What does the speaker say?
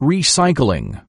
recycling.